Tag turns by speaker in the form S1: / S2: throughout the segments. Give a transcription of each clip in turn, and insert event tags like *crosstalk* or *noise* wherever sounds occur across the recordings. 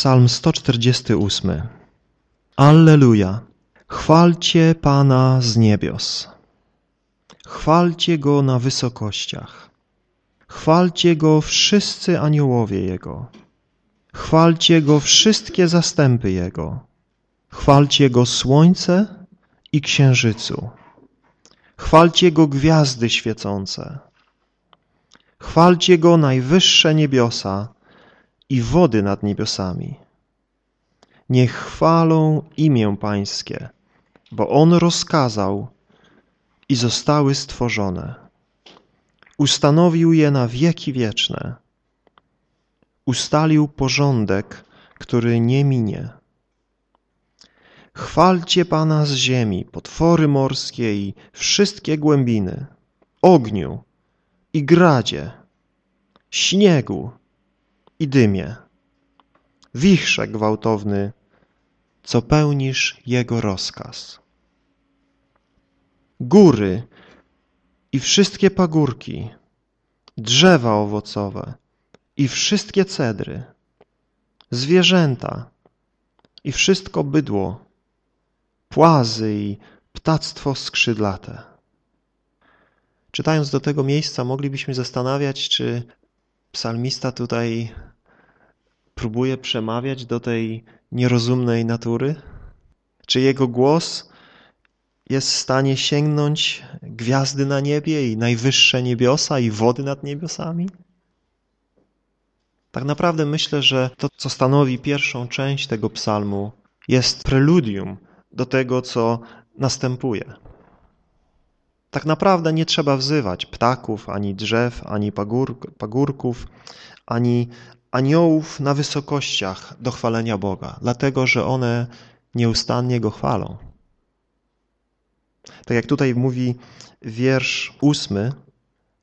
S1: Psalm 148. Alleluja! Chwalcie Pana z niebios. Chwalcie Go na wysokościach. Chwalcie Go wszyscy aniołowie Jego. Chwalcie Go wszystkie zastępy Jego. Chwalcie Go słońce i księżycu. Chwalcie Go gwiazdy świecące. Chwalcie Go najwyższe niebiosa i wody nad niebiosami. Niech chwalą imię Pańskie, bo On rozkazał i zostały stworzone. Ustanowił je na wieki wieczne. Ustalił porządek, który nie minie. Chwalcie Pana z ziemi, potwory morskie i wszystkie głębiny, ogniu i gradzie, śniegu i dymie, wichrze gwałtowny, co pełnisz Jego rozkaz. Góry i wszystkie pagórki, drzewa owocowe i wszystkie cedry, zwierzęta i wszystko bydło, płazy i ptactwo skrzydlate. Czytając do tego miejsca moglibyśmy zastanawiać, czy psalmista tutaj próbuje przemawiać do tej nierozumnej natury? Czy jego głos jest w stanie sięgnąć gwiazdy na niebie i najwyższe niebiosa i wody nad niebiosami? Tak naprawdę myślę, że to, co stanowi pierwszą część tego psalmu, jest preludium do tego, co następuje. Tak naprawdę nie trzeba wzywać ptaków, ani drzew, ani pagórków, ani aniołów na wysokościach do chwalenia Boga, dlatego że one nieustannie Go chwalą. Tak jak tutaj mówi wiersz ósmy,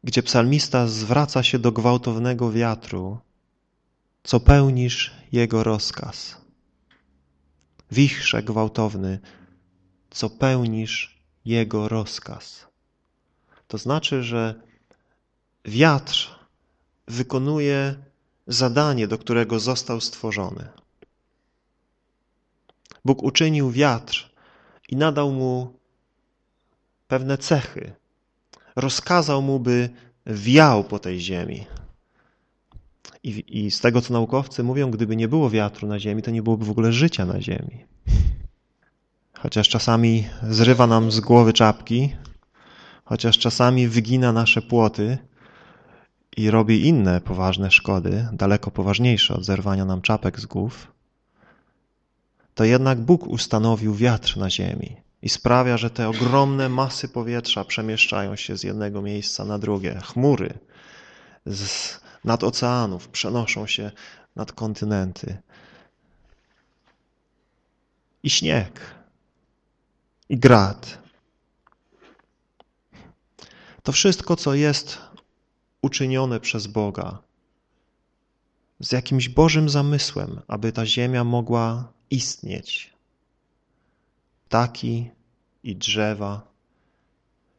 S1: gdzie psalmista zwraca się do gwałtownego wiatru, co pełnisz Jego rozkaz. Wichrze gwałtowny, co pełnisz Jego rozkaz. To znaczy, że wiatr wykonuje zadanie, do którego został stworzony. Bóg uczynił wiatr i nadał mu pewne cechy. Rozkazał mu, by wiał po tej ziemi. I, I, z tego, co naukowcy mówią, gdyby nie było wiatru na ziemi, to nie byłoby w ogóle życia na ziemi. Chociaż czasami zrywa nam z głowy czapki, chociaż czasami wygina nasze płoty, i robi inne poważne szkody, daleko poważniejsze od zerwania nam czapek z głów, to jednak Bóg ustanowił wiatr na ziemi i sprawia, że te ogromne masy powietrza przemieszczają się z jednego miejsca na drugie. Chmury z, nad oceanów przenoszą się nad kontynenty. I śnieg, i grad. To wszystko, co jest uczynione przez Boga, z jakimś Bożym zamysłem, aby ta ziemia mogła istnieć. Ptaki i drzewa,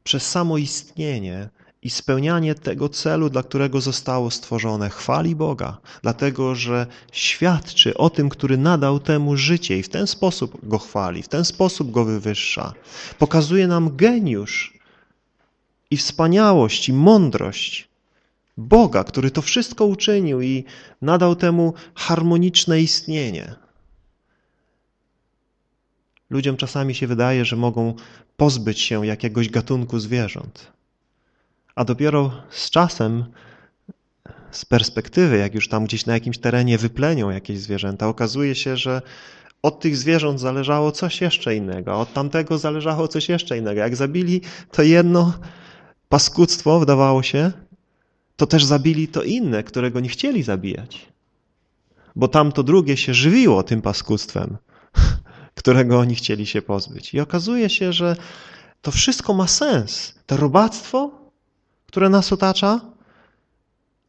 S1: przez samo istnienie i spełnianie tego celu, dla którego zostało stworzone, chwali Boga, dlatego że świadczy o tym, który nadał temu życie i w ten sposób go chwali, w ten sposób go wywyższa. Pokazuje nam geniusz i wspaniałość i mądrość Boga, który to wszystko uczynił i nadał temu harmoniczne istnienie. Ludziom czasami się wydaje, że mogą pozbyć się jakiegoś gatunku zwierząt. A dopiero z czasem, z perspektywy, jak już tam gdzieś na jakimś terenie wyplenią jakieś zwierzęta, okazuje się, że od tych zwierząt zależało coś jeszcze innego, od tamtego zależało coś jeszcze innego. Jak zabili to jedno paskudztwo, wydawało się, to też zabili to inne, którego nie chcieli zabijać. Bo tamto drugie się żywiło tym paskustwem, *laughs* którego oni chcieli się pozbyć. I okazuje się, że to wszystko ma sens. To robactwo, które nas otacza,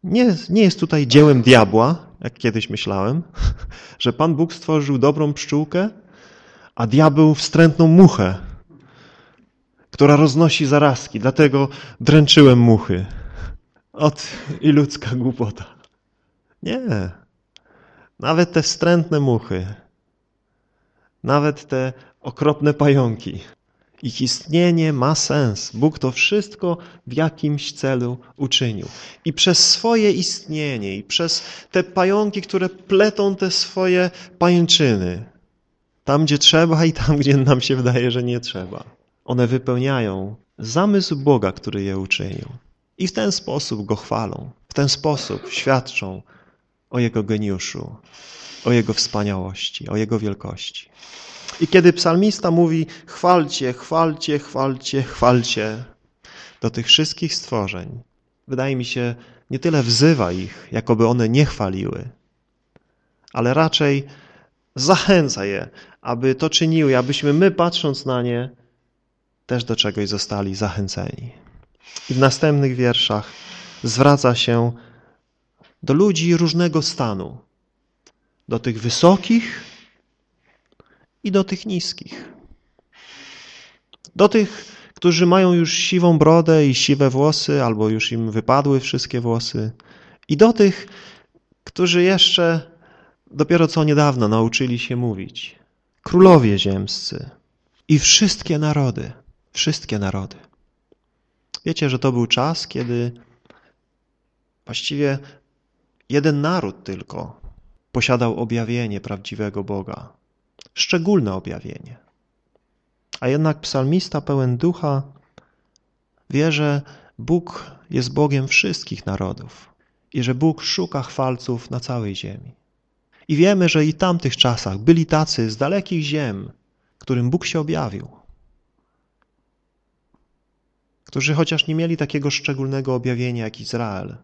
S1: nie, nie jest tutaj dziełem diabła, jak kiedyś myślałem, *laughs* że Pan Bóg stworzył dobrą pszczółkę, a diabeł wstrętną muchę, która roznosi zarazki. Dlatego dręczyłem muchy. Ot i ludzka głupota. Nie. nawet te wstrętne muchy, nawet te okropne pająki. Ich istnienie ma sens. Bóg to wszystko w jakimś celu uczynił. I przez swoje istnienie, i przez te pająki, które pletą te swoje pajęczyny, tam gdzie trzeba i tam gdzie nam się wydaje, że nie trzeba, one wypełniają zamysł Boga, który je uczynił. I w ten sposób Go chwalą, w ten sposób świadczą o Jego geniuszu, o Jego wspaniałości, o Jego wielkości. I kiedy psalmista mówi chwalcie, chwalcie, chwalcie, chwalcie do tych wszystkich stworzeń, wydaje mi się, nie tyle wzywa ich, jakoby one nie chwaliły, ale raczej zachęca je, aby to czyniły, abyśmy my patrząc na nie też do czegoś zostali zachęceni. I w następnych wierszach zwraca się do ludzi różnego stanu, do tych wysokich i do tych niskich. Do tych, którzy mają już siwą brodę i siwe włosy, albo już im wypadły wszystkie włosy, i do tych, którzy jeszcze dopiero co niedawno nauczyli się mówić. Królowie ziemscy i wszystkie narody, wszystkie narody. Wiecie, że to był czas, kiedy właściwie jeden naród tylko posiadał objawienie prawdziwego Boga. Szczególne objawienie. A jednak psalmista pełen ducha wie, że Bóg jest Bogiem wszystkich narodów i że Bóg szuka chwalców na całej ziemi. I wiemy, że i tamtych czasach byli tacy z dalekich ziem, którym Bóg się objawił. Którzy chociaż nie mieli takiego szczególnego objawienia jak Izrael,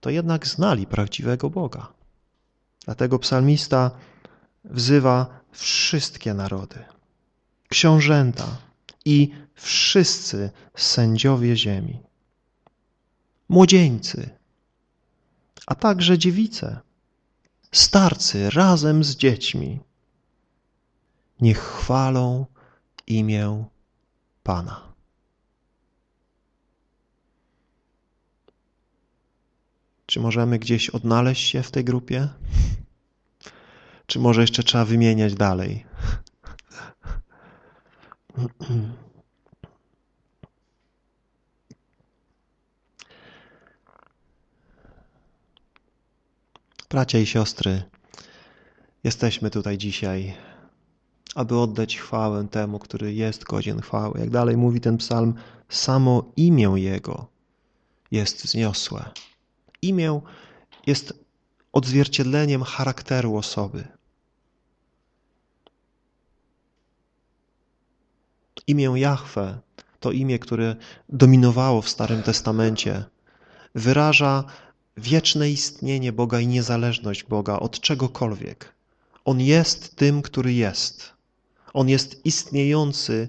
S1: to jednak znali prawdziwego Boga. Dlatego psalmista wzywa wszystkie narody, książęta i wszyscy sędziowie ziemi, młodzieńcy, a także dziewice, starcy razem z dziećmi. Niech chwalą imię Pana. Czy możemy gdzieś odnaleźć się w tej grupie? Czy może jeszcze trzeba wymieniać dalej? Bracia i siostry, jesteśmy tutaj dzisiaj, aby oddać chwałę temu, który jest godzien chwały. Jak dalej mówi ten psalm, samo imię Jego jest wzniosłe. Imię jest odzwierciedleniem charakteru osoby. Imię Jahwe to imię, które dominowało w Starym Testamencie. Wyraża wieczne istnienie Boga i niezależność Boga od czegokolwiek. On jest tym, który jest. On jest istniejący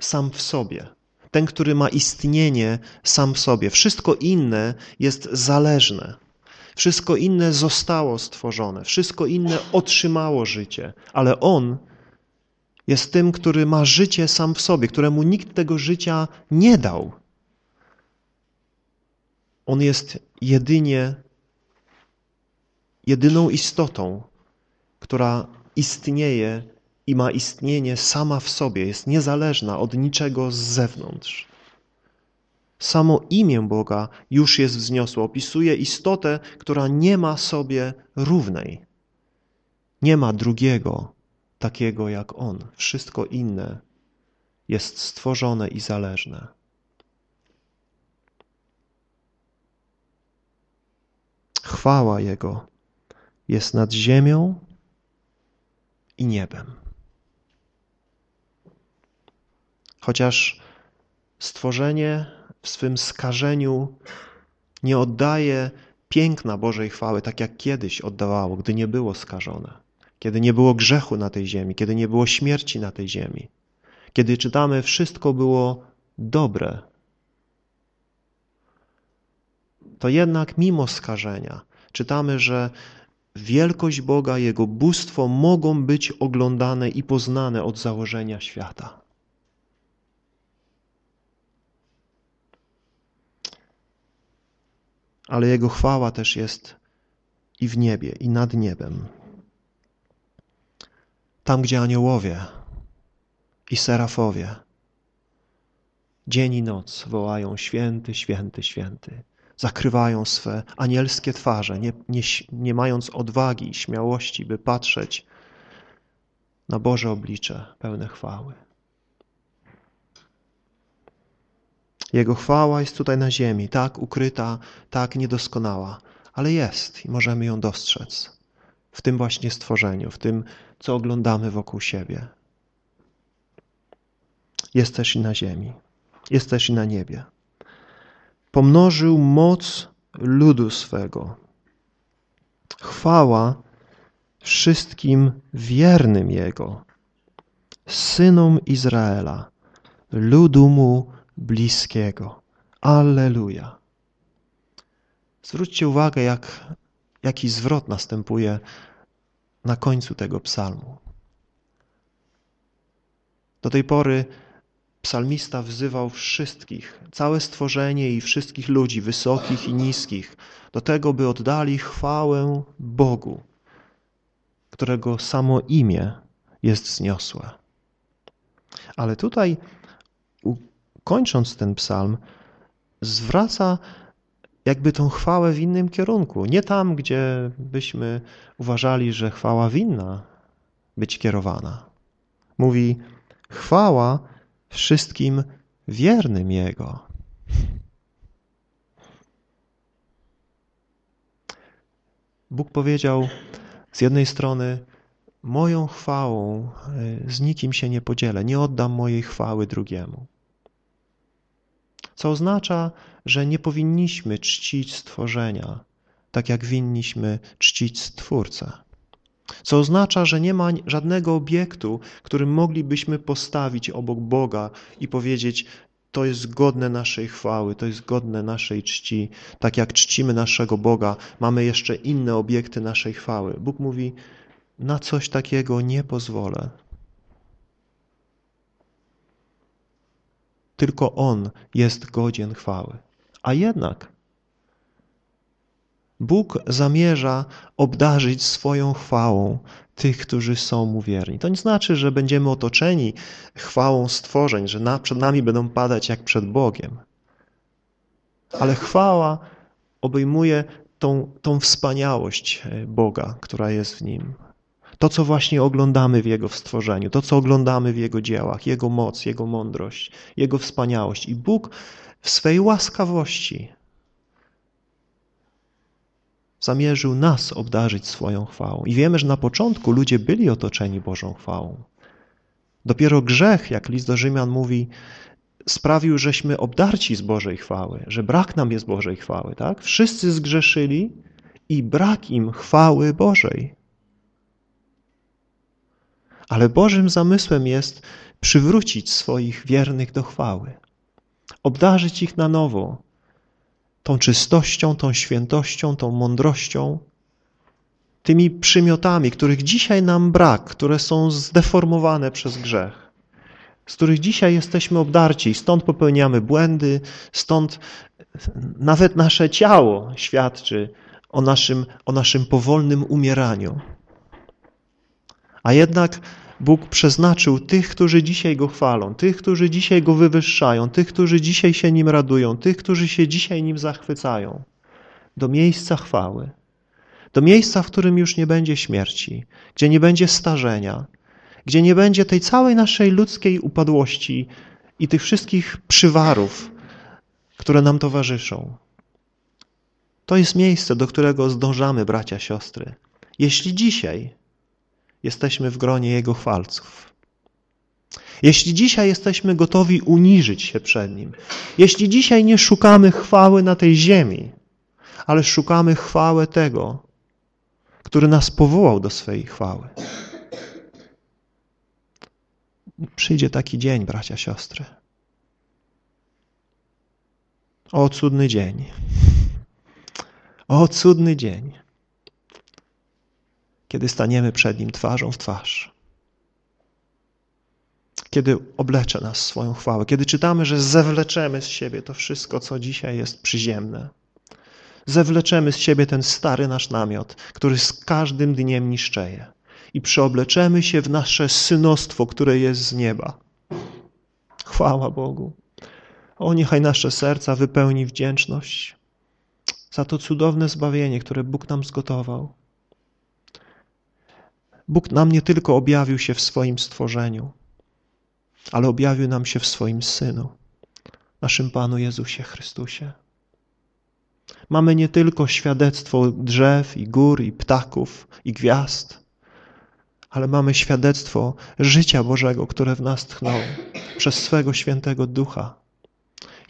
S1: sam w sobie. Ten, który ma istnienie sam w sobie. Wszystko inne jest zależne. Wszystko inne zostało stworzone. Wszystko inne otrzymało życie. Ale On jest tym, który ma życie sam w sobie, któremu nikt tego życia nie dał. On jest jedynie, jedyną istotą, która istnieje i ma istnienie sama w sobie, jest niezależna od niczego z zewnątrz. Samo imię Boga już jest wzniosłe, opisuje istotę, która nie ma sobie równej. Nie ma drugiego takiego jak On. Wszystko inne jest stworzone i zależne. Chwała Jego jest nad ziemią i niebem. Chociaż stworzenie w swym skażeniu nie oddaje piękna Bożej chwały, tak jak kiedyś oddawało, gdy nie było skażone, kiedy nie było grzechu na tej ziemi, kiedy nie było śmierci na tej ziemi, kiedy czytamy, wszystko było dobre, to jednak mimo skażenia czytamy, że wielkość Boga, Jego bóstwo mogą być oglądane i poznane od założenia świata. Ale Jego chwała też jest i w niebie, i nad niebem. Tam, gdzie aniołowie i serafowie dzień i noc wołają święty, święty, święty. Zakrywają swe anielskie twarze, nie, nie, nie mając odwagi i śmiałości, by patrzeć na Boże oblicze pełne chwały. Jego chwała jest tutaj na ziemi, tak ukryta, tak niedoskonała, ale jest i możemy ją dostrzec w tym właśnie stworzeniu, w tym, co oglądamy wokół siebie. Jest też i na ziemi, jest też i na niebie. Pomnożył moc ludu swego. Chwała wszystkim wiernym Jego, synom Izraela, ludu Mu bliskiego. Alleluja. Zwróćcie uwagę, jak, jaki zwrot następuje na końcu tego psalmu. Do tej pory psalmista wzywał wszystkich, całe stworzenie i wszystkich ludzi, wysokich i niskich, do tego, by oddali chwałę Bogu, którego samo imię jest zniosłe. Ale tutaj, kończąc ten psalm, zwraca jakby tą chwałę w innym kierunku. Nie tam, gdzie byśmy uważali, że chwała winna być kierowana. Mówi, chwała wszystkim wiernym Jego. Bóg powiedział z jednej strony, moją chwałą e, z nikim się nie podzielę, nie oddam mojej chwały drugiemu. Co oznacza, że nie powinniśmy czcić stworzenia, tak jak winniśmy czcić Stwórcę. Co oznacza, że nie ma żadnego obiektu, którym moglibyśmy postawić obok Boga i powiedzieć, to jest godne naszej chwały, to jest godne naszej czci. Tak jak czcimy naszego Boga, mamy jeszcze inne obiekty naszej chwały. Bóg mówi, na coś takiego nie pozwolę. Tylko On jest godzien chwały. A jednak Bóg zamierza obdarzyć swoją chwałą tych, którzy są Mu wierni. To nie znaczy, że będziemy otoczeni chwałą stworzeń, że na, przed nami będą padać jak przed Bogiem. Ale chwała obejmuje tą, tą wspaniałość Boga, która jest w Nim. To, co właśnie oglądamy w Jego stworzeniu, to, co oglądamy w Jego dziełach, Jego moc, Jego mądrość, Jego wspaniałość. I Bóg w swej łaskawości zamierzył nas obdarzyć swoją chwałą. I wiemy, że na początku ludzie byli otoczeni Bożą chwałą. Dopiero grzech, jak list do Rzymian mówi, sprawił, żeśmy obdarci z Bożej chwały, że brak nam jest Bożej chwały. Tak? Wszyscy zgrzeszyli i brak im chwały Bożej. Ale Bożym zamysłem jest przywrócić swoich wiernych do chwały, obdarzyć ich na nowo tą czystością, tą świętością, tą mądrością, tymi przymiotami, których dzisiaj nam brak, które są zdeformowane przez grzech, z których dzisiaj jesteśmy obdarci, stąd popełniamy błędy, stąd nawet nasze ciało świadczy o naszym, o naszym powolnym umieraniu. A jednak Bóg przeznaczył tych, którzy dzisiaj Go chwalą, tych, którzy dzisiaj Go wywyższają, tych, którzy dzisiaj się Nim radują, tych, którzy się dzisiaj Nim zachwycają, do miejsca chwały, do miejsca, w którym już nie będzie śmierci, gdzie nie będzie starzenia, gdzie nie będzie tej całej naszej ludzkiej upadłości i tych wszystkich przywarów, które nam towarzyszą. To jest miejsce, do którego zdążamy, bracia, siostry. Jeśli dzisiaj jesteśmy w gronie Jego chwalców. Jeśli dzisiaj jesteśmy gotowi uniżyć się przed Nim, jeśli dzisiaj nie szukamy chwały na tej ziemi, ale szukamy chwały tego, który nas powołał do swej chwały. Przyjdzie taki dzień, bracia, siostry. O, cudny dzień. O, cudny dzień kiedy staniemy przed Nim twarzą w twarz. Kiedy oblecze nas swoją chwałę, kiedy czytamy, że zewleczemy z siebie to wszystko, co dzisiaj jest przyziemne. Zewleczemy z siebie ten stary nasz namiot, który z każdym dniem niszczeje i przeobleczemy się w nasze synostwo, które jest z nieba. Chwała Bogu. O, niechaj nasze serca wypełni wdzięczność za to cudowne zbawienie, które Bóg nam zgotował. Bóg nam nie tylko objawił się w swoim stworzeniu, ale objawił nam się w swoim Synu, naszym Panu Jezusie Chrystusie. Mamy nie tylko świadectwo drzew i gór i ptaków i gwiazd, ale mamy świadectwo życia Bożego, które w nas tchnął przez swego świętego Ducha.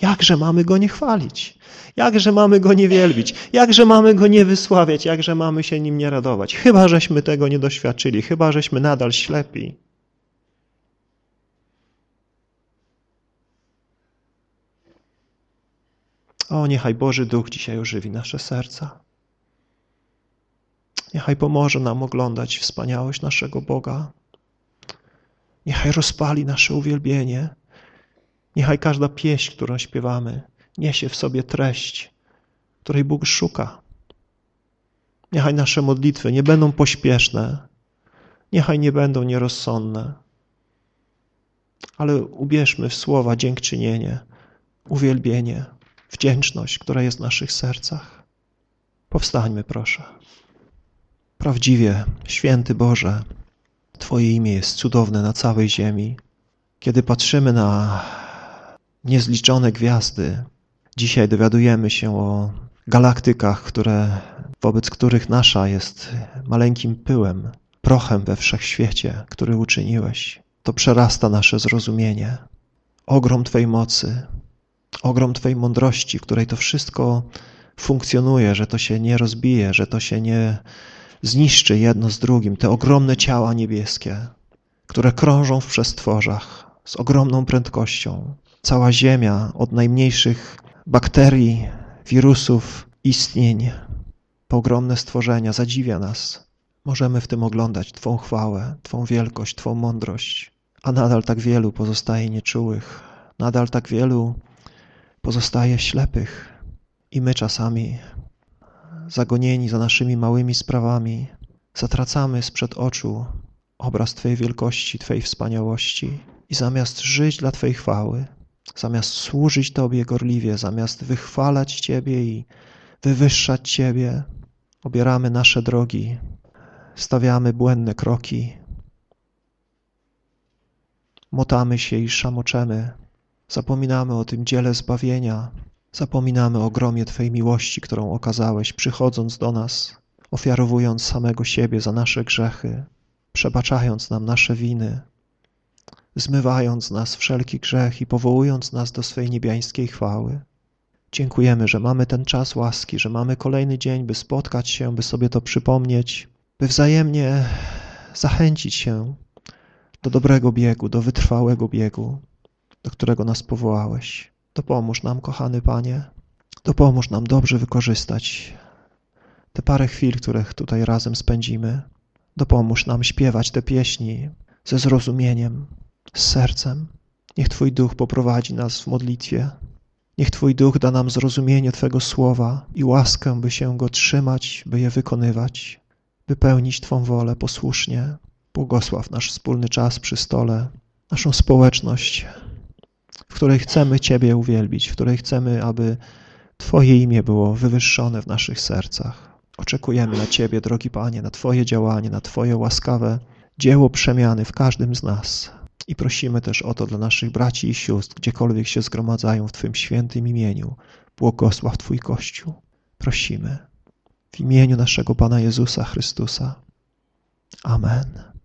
S1: Jakże mamy Go nie chwalić? Jakże mamy Go nie wielbić? Jakże mamy Go nie wysławiać? Jakże mamy się Nim nie radować? Chyba, żeśmy tego nie doświadczyli, chyba, żeśmy nadal ślepi. O, niechaj Boży Duch dzisiaj ożywi nasze serca. Niechaj pomoże nam oglądać wspaniałość naszego Boga. Niechaj rozpali nasze uwielbienie. Niechaj każda pieśń, którą śpiewamy, niesie w sobie treść, której Bóg szuka. Niechaj nasze modlitwy nie będą pośpieszne, niechaj nie będą nierozsądne, ale ubierzmy w słowa dziękczynienie, uwielbienie, wdzięczność, która jest w naszych sercach. Powstańmy, proszę. Prawdziwie, święty Boże, Twoje imię jest cudowne na całej ziemi. Kiedy patrzymy na niezliczone gwiazdy, dzisiaj dowiadujemy się o galaktykach, które, wobec których nasza jest maleńkim pyłem, prochem we wszechświecie, który uczyniłeś. To przerasta nasze zrozumienie. Ogrom Twojej mocy, ogrom Twojej mądrości, której to wszystko funkcjonuje, że to się nie rozbije, że to się nie zniszczy jedno z drugim, te ogromne ciała niebieskie, które krążą w przestworzach z ogromną prędkością. Cała Ziemia, od najmniejszych bakterii, wirusów, istnień, po ogromne stworzenia, zadziwia nas. Możemy w tym oglądać Twą chwałę, Twą wielkość, Twą mądrość, a nadal tak wielu pozostaje nieczułych, nadal tak wielu pozostaje ślepych i my czasami zagonieni za naszymi małymi sprawami, zatracamy sprzed oczu obraz Twojej wielkości, Twojej wspaniałości i zamiast żyć dla Twojej chwały, zamiast służyć Tobie gorliwie, zamiast wychwalać Ciebie i wywyższać Ciebie, obieramy nasze drogi, stawiamy błędne kroki, motamy się i szamoczemy, zapominamy o tym dziele zbawienia, Zapominamy o gromie Twojej miłości, którą okazałeś, przychodząc do nas, ofiarowując samego siebie za nasze grzechy, przebaczając nam nasze winy, zmywając nas wszelki grzech i powołując nas do swej niebiańskiej chwały. Dziękujemy, że mamy ten czas łaski, że mamy kolejny dzień, by spotkać się, by sobie to przypomnieć, by wzajemnie zachęcić się do dobrego biegu, do wytrwałego biegu, do którego nas powołałeś. Dopomóż nam, kochany Panie, dopomóż nam dobrze wykorzystać te parę chwil, które tutaj razem spędzimy. Dopomóż nam śpiewać te pieśni ze zrozumieniem, z sercem. Niech Twój Duch poprowadzi nas w modlitwie. Niech Twój Duch da nam zrozumienie Twego słowa i łaskę, by się go trzymać, by je wykonywać, by pełnić Twą wolę posłusznie. Błogosław nasz wspólny czas przy stole, naszą społeczność, w której chcemy Ciebie uwielbić, w której chcemy, aby Twoje imię było wywyższone w naszych sercach. Oczekujemy na Ciebie, drogi Panie, na Twoje działanie, na Twoje łaskawe dzieło przemiany w każdym z nas. I prosimy też o to dla naszych braci i sióstr, gdziekolwiek się zgromadzają w Twym świętym imieniu. Błogosław Twój Kościół. Prosimy w imieniu naszego Pana Jezusa Chrystusa. Amen.